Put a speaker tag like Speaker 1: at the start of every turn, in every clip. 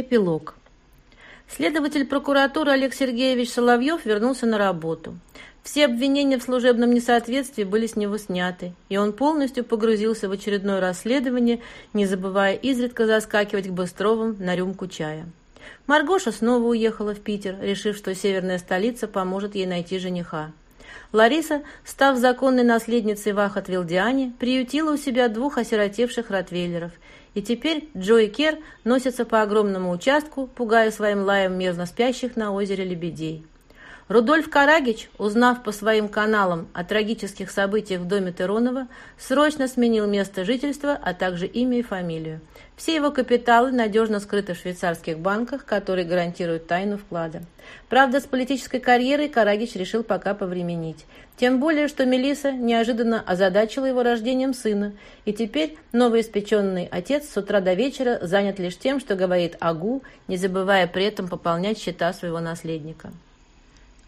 Speaker 1: Эпилог. Следователь прокуратуры Олег Сергеевич Соловьев вернулся на работу. Все обвинения в служебном несоответствии были с него сняты, и он полностью погрузился в очередное расследование, не забывая изредка заскакивать к Быстровым на рюмку чая. Маргоша снова уехала в Питер, решив, что северная столица поможет ей найти жениха. Лариса, став законной наследницей Вахат Вилдиани, приютила у себя двух осиротевших ротвейлеров, и теперь Джо и Кер носятся по огромному участку, пугая своим лаем мирно спящих на озере лебедей. Рудольф Карагич, узнав по своим каналам о трагических событиях в доме Теронова, срочно сменил место жительства, а также имя и фамилию. Все его капиталы надежно скрыты в швейцарских банках, которые гарантируют тайну вклада. Правда, с политической карьерой Карагич решил пока повременить. Тем более, что Мелиса неожиданно озадачила его рождением сына, и теперь новоиспеченный отец с утра до вечера занят лишь тем, что говорит «агу», не забывая при этом пополнять счета своего наследника.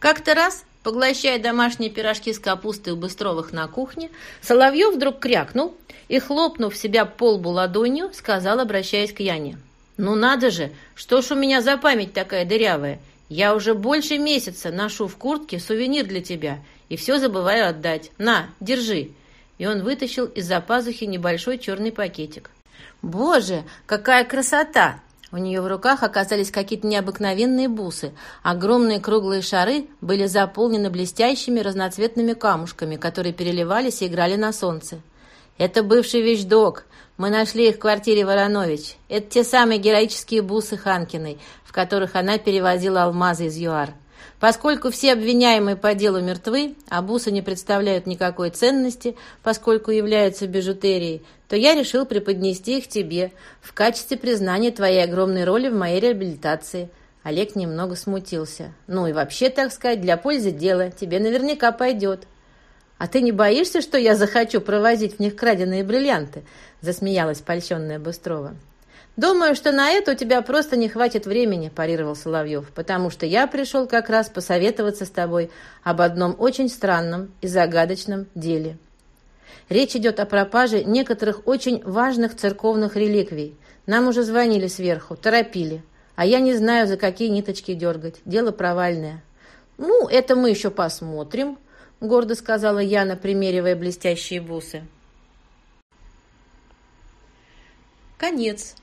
Speaker 1: Как-то раз, поглощая домашние пирожки с капустой у Быстровых на кухне, Соловьев вдруг крякнул и, хлопнув себя по лбу ладонью, сказал, обращаясь к Яне. «Ну надо же! Что ж у меня за память такая дырявая? Я уже больше месяца ношу в куртке сувенир для тебя и все забываю отдать. На, держи!» И он вытащил из-за пазухи небольшой черный пакетик. «Боже, какая красота!» У нее в руках оказались какие-то необыкновенные бусы. Огромные круглые шары были заполнены блестящими разноцветными камушками, которые переливались и играли на солнце. «Это бывший вещдок. Мы нашли их в квартире Воронович. Это те самые героические бусы Ханкиной, в которых она перевозила алмазы из ЮАР. Поскольку все обвиняемые по делу мертвы, а бусы не представляют никакой ценности, поскольку являются бижутерией, то я решил преподнести их тебе в качестве признания твоей огромной роли в моей реабилитации». Олег немного смутился. «Ну и вообще, так сказать, для пользы дела. Тебе наверняка пойдет». «А ты не боишься, что я захочу провозить в них краденые бриллианты?» засмеялась польщенная Быстрова. «Думаю, что на это у тебя просто не хватит времени», – парировал Соловьев, «потому что я пришел как раз посоветоваться с тобой об одном очень странном и загадочном деле. Речь идет о пропаже некоторых очень важных церковных реликвий. Нам уже звонили сверху, торопили, а я не знаю, за какие ниточки дергать. Дело провальное». «Ну, это мы еще посмотрим», – гордо сказала Яна, примеривая блестящие бусы. Конец.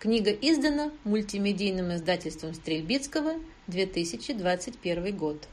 Speaker 1: Книга издана мультимедийным издательством Стрельбицкого, 2021 год.